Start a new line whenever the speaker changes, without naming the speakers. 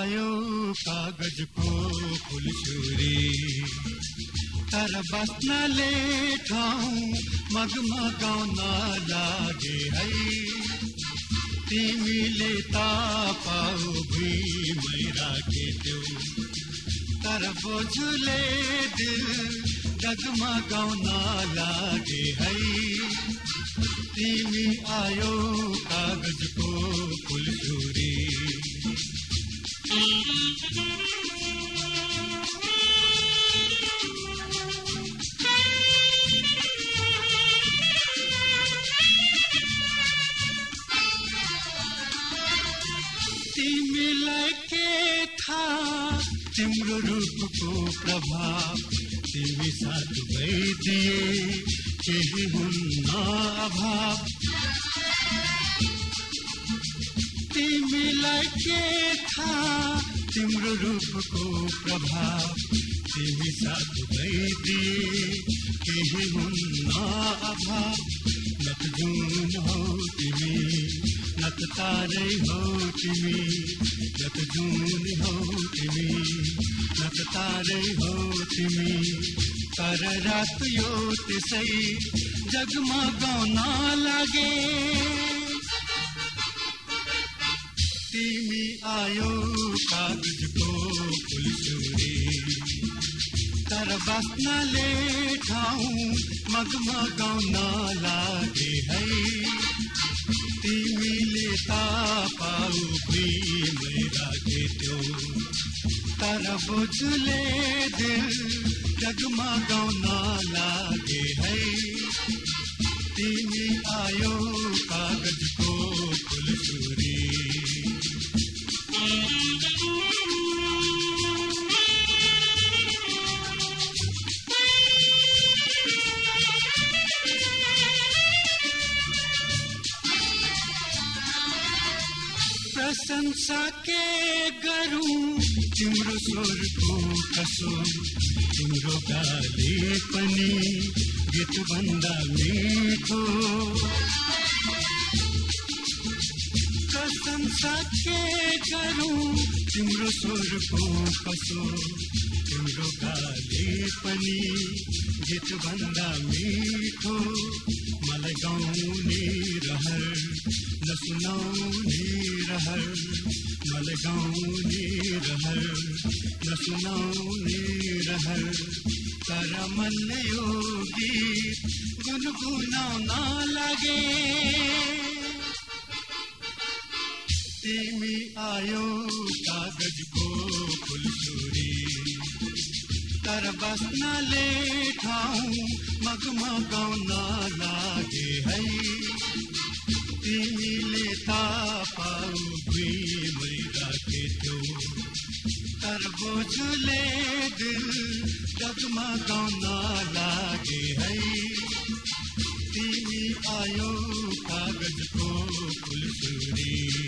कागजको फुलछुरी तर बस्नले ठाउँ मगमगाउन लागे है। तिमीले त पाउ भुइँमै राखेथ्यौ तर बोजुले दिल डगमगाउन लागे है। तिमी आयो कागजको फुलछुरी तिमीलाई के थाहा तिम्रो रूपको प्रभाव, तिमी साथ भइदिए, केही हुन्न अभाव तिमीलाई के थाहा तिम्रो रूपको प्रभाव तिमी साथ भइदिए केही हुन्न अभाव नत जुन हौ तिमी नत तारै हौ तिमी नत जुन हौ तिमी नत तारै हौ तिमी। तर रात यो त्यसै जगमा गाउन लागे तिमी आयो कागजको फुलचुरी तर बस्नले ठाउँ मगमा गाउन लागे है तिमीले त पाउ भुइँमै राखेथ्यौ तर बोजुले दिल जगमा गाउन लागे है तिमी आयो कागजको प्रशंसा के गरौँ। तिम्रो स्वरको कसो तिम्रो गाली पनि गीत भन्दा मिठो। प्रशंसा के गरौँ तिम्रो स्वरको कसो तिम्रो गाली पनि गीत भन्दा मिठो। मलाई गाउने रहर नसुनाउने रहर मलाई गाउने रहर नसुनाउने रहर। आयो कागजको फुलचुरी तर बस्नले ठाउँ मगमगाउन आउ पाउी मै राखेथ्यो तर बोझले दिल जगमा गाउन लागे है। तिमी आयो कागजको फुलसुरी